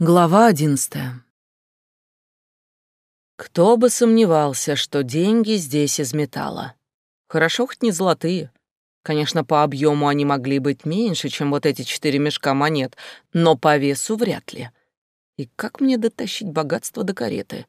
Глава одиннадцатая. Кто бы сомневался, что деньги здесь из металла. Хорошо хоть не золотые. Конечно, по объему они могли быть меньше, чем вот эти четыре мешка монет, но по весу вряд ли. И как мне дотащить богатство до кареты?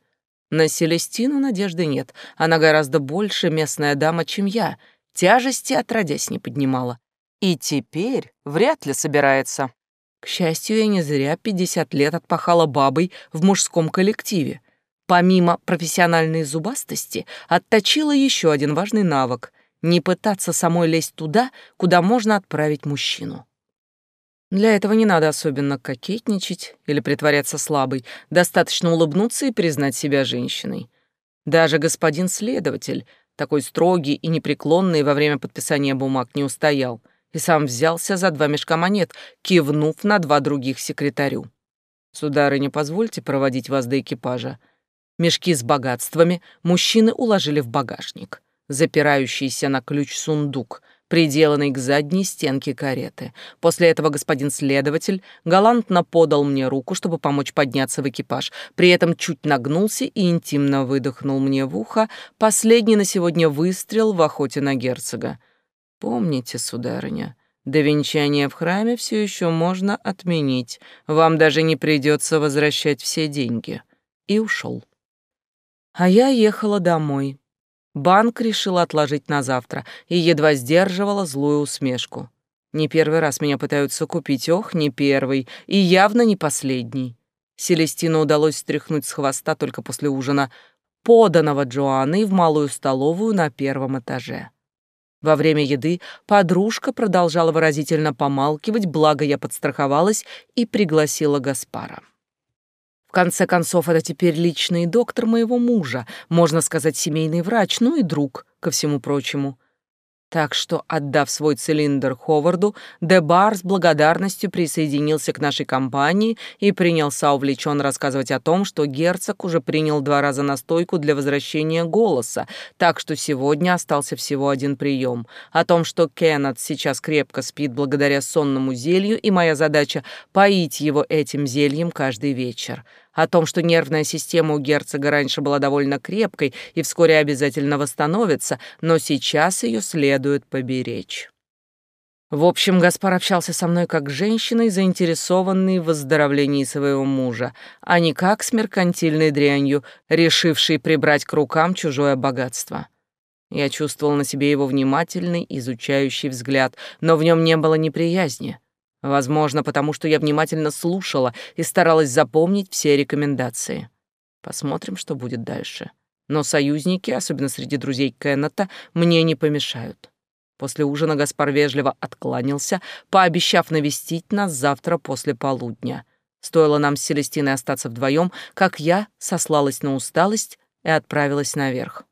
На Селестину надежды нет. Она гораздо больше местная дама, чем я. Тяжести отродясь не поднимала. И теперь вряд ли собирается. К счастью, я не зря 50 лет отпахала бабой в мужском коллективе. Помимо профессиональной зубастости, отточила еще один важный навык — не пытаться самой лезть туда, куда можно отправить мужчину. Для этого не надо особенно кокетничать или притворяться слабой, достаточно улыбнуться и признать себя женщиной. Даже господин следователь, такой строгий и непреклонный во время подписания бумаг, не устоял — и сам взялся за два мешка монет, кивнув на два других секретарю. «Сударыня, позвольте проводить вас до экипажа». Мешки с богатствами мужчины уложили в багажник, запирающийся на ключ сундук, приделанный к задней стенке кареты. После этого господин следователь галантно подал мне руку, чтобы помочь подняться в экипаж, при этом чуть нагнулся и интимно выдохнул мне в ухо последний на сегодня выстрел в охоте на герцога. Помните, сударыня, до венчания в храме все еще можно отменить. Вам даже не придется возвращать все деньги. И ушел. А я ехала домой. Банк решил отложить на завтра и едва сдерживала злую усмешку. Не первый раз меня пытаются купить, ох, не первый, и явно не последний. Селестину удалось стряхнуть с хвоста только после ужина, поданного Джоанной в малую столовую на первом этаже. Во время еды подружка продолжала выразительно помалкивать, благо я подстраховалась и пригласила Гаспара. В конце концов, это теперь личный доктор моего мужа, можно сказать, семейный врач, ну и друг, ко всему прочему. Так что, отдав свой цилиндр Ховарду, Дебар с благодарностью присоединился к нашей компании и принялся увлеченно рассказывать о том, что герцог уже принял два раза настойку для возвращения голоса, так что сегодня остался всего один прием. О том, что Кеннет сейчас крепко спит благодаря сонному зелью, и моя задача — поить его этим зельем каждый вечер о том, что нервная система у герцога раньше была довольно крепкой и вскоре обязательно восстановится, но сейчас ее следует поберечь. В общем, Гаспар общался со мной как с женщиной, заинтересованной в выздоровлении своего мужа, а не как с меркантильной дрянью, решившей прибрать к рукам чужое богатство. Я чувствовал на себе его внимательный, изучающий взгляд, но в нем не было неприязни. Возможно, потому что я внимательно слушала и старалась запомнить все рекомендации. Посмотрим, что будет дальше. Но союзники, особенно среди друзей Кеннета, мне не помешают. После ужина Гаспар вежливо откланялся, пообещав навестить нас завтра после полудня. Стоило нам с Селестиной остаться вдвоем, как я сослалась на усталость и отправилась наверх.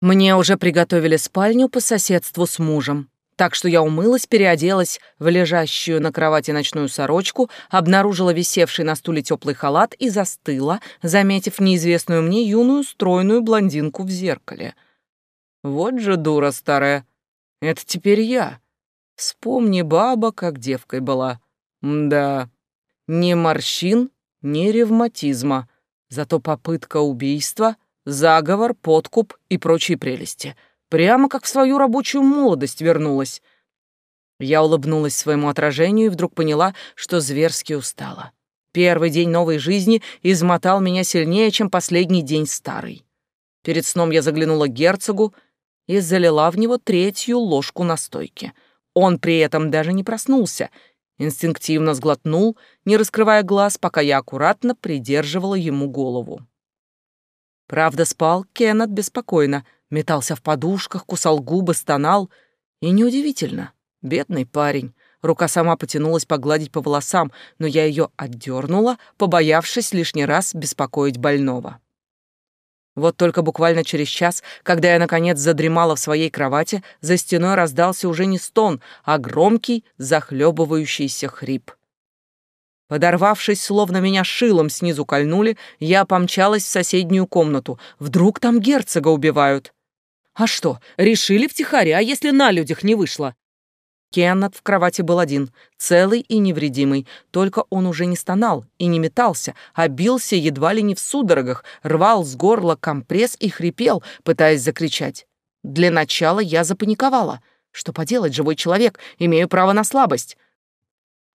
Мне уже приготовили спальню по соседству с мужем, так что я умылась, переоделась в лежащую на кровати ночную сорочку, обнаружила висевший на стуле теплый халат и застыла, заметив неизвестную мне юную стройную блондинку в зеркале. Вот же дура старая. Это теперь я. Вспомни, баба, как девкой была. Да, ни морщин, ни ревматизма, зато попытка убийства, заговор, подкуп и прочие прелести — Прямо как в свою рабочую молодость вернулась. Я улыбнулась своему отражению и вдруг поняла, что зверски устала. Первый день новой жизни измотал меня сильнее, чем последний день старый. Перед сном я заглянула к герцогу и залила в него третью ложку настойки. Он при этом даже не проснулся, инстинктивно сглотнул, не раскрывая глаз, пока я аккуратно придерживала ему голову. Правда, спал Кеннет беспокойно, метался в подушках, кусал губы, стонал. И неудивительно, бедный парень. Рука сама потянулась погладить по волосам, но я ее отдернула, побоявшись лишний раз беспокоить больного. Вот только буквально через час, когда я, наконец, задремала в своей кровати, за стеной раздался уже не стон, а громкий, захлебывающийся хрип. Подорвавшись, словно меня шилом снизу кольнули, я помчалась в соседнюю комнату. Вдруг там герцога убивают. А что, решили втихаря, если на людях не вышло? Кеннет в кровати был один, целый и невредимый, только он уже не стонал и не метался, а бился едва ли не в судорогах, рвал с горла компресс и хрипел, пытаясь закричать. Для начала я запаниковала. Что поделать, живой человек, имею право на слабость.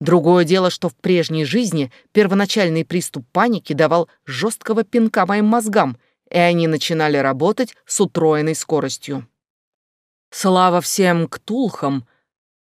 Другое дело, что в прежней жизни первоначальный приступ паники давал жесткого пинка моим мозгам, и они начинали работать с утроенной скоростью. Слава всем ктулхам,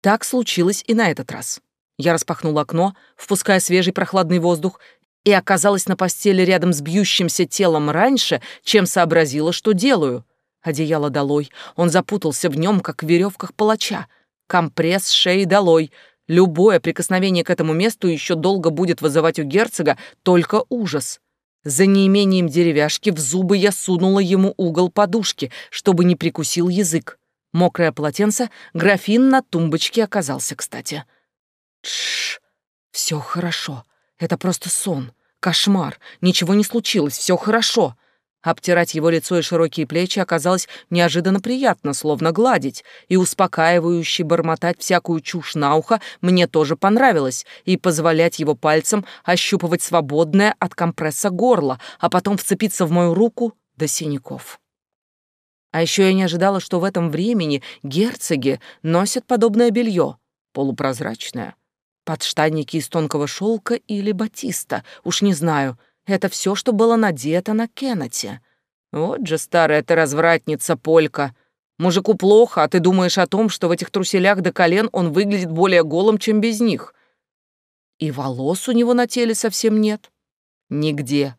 так случилось и на этот раз. Я распахнула окно, впуская свежий прохладный воздух, и оказалась на постели рядом с бьющимся телом раньше, чем сообразила, что делаю. Одеяло долой, он запутался в нем, как в веревках палача. Компресс шеи долой. Любое прикосновение к этому месту еще долго будет вызывать у герцога только ужас. За неимением деревяшки в зубы я сунула ему угол подушки, чтобы не прикусил язык. Мокрое полотенце, графин на тумбочке оказался, кстати. Тш, все хорошо. Это просто сон, кошмар. Ничего не случилось, все хорошо. Обтирать его лицо и широкие плечи оказалось неожиданно приятно, словно гладить, и успокаивающе бормотать всякую чушь на ухо мне тоже понравилось, и позволять его пальцам ощупывать свободное от компресса горло, а потом вцепиться в мою руку до синяков. А еще я не ожидала, что в этом времени герцоги носят подобное белье, полупрозрачное. Подштанники из тонкого шелка или батиста, уж не знаю. Это все, что было надето на Кеннете. Вот же старая ты развратница, Полька. Мужику плохо, а ты думаешь о том, что в этих труселях до колен он выглядит более голым, чем без них. И волос у него на теле совсем нет. Нигде.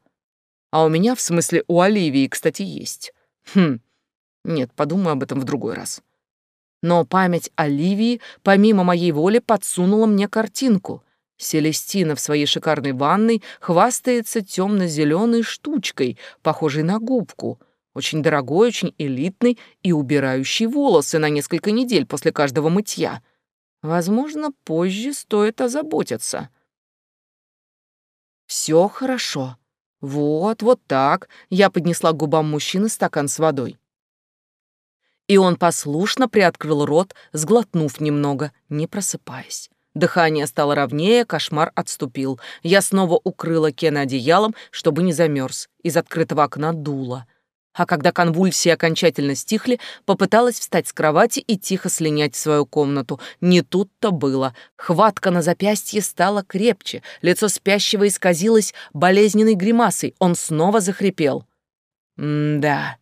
А у меня, в смысле, у Оливии, кстати, есть. Хм, нет, подумаю об этом в другой раз. Но память о Ливии, помимо моей воли, подсунула мне картинку. Селестина в своей шикарной ванной хвастается темно-зеленой штучкой, похожей на губку, очень дорогой, очень элитный и убирающий волосы на несколько недель после каждого мытья. Возможно, позже стоит озаботиться. Все хорошо. Вот, вот так. Я поднесла к губам мужчины стакан с водой и он послушно приоткрыл рот, сглотнув немного, не просыпаясь. Дыхание стало ровнее, кошмар отступил. Я снова укрыла Кена одеялом, чтобы не замерз. Из открытого окна дуло. А когда конвульсии окончательно стихли, попыталась встать с кровати и тихо слинять в свою комнату. Не тут-то было. Хватка на запястье стала крепче, лицо спящего исказилось болезненной гримасой. Он снова захрипел. «М-да.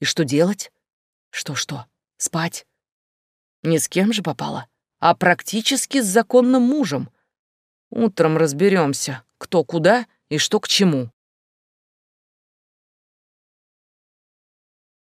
И что делать?» Что-что, спать? Ни с кем же попала, а практически с законным мужем. Утром разберемся, кто куда и что к чему.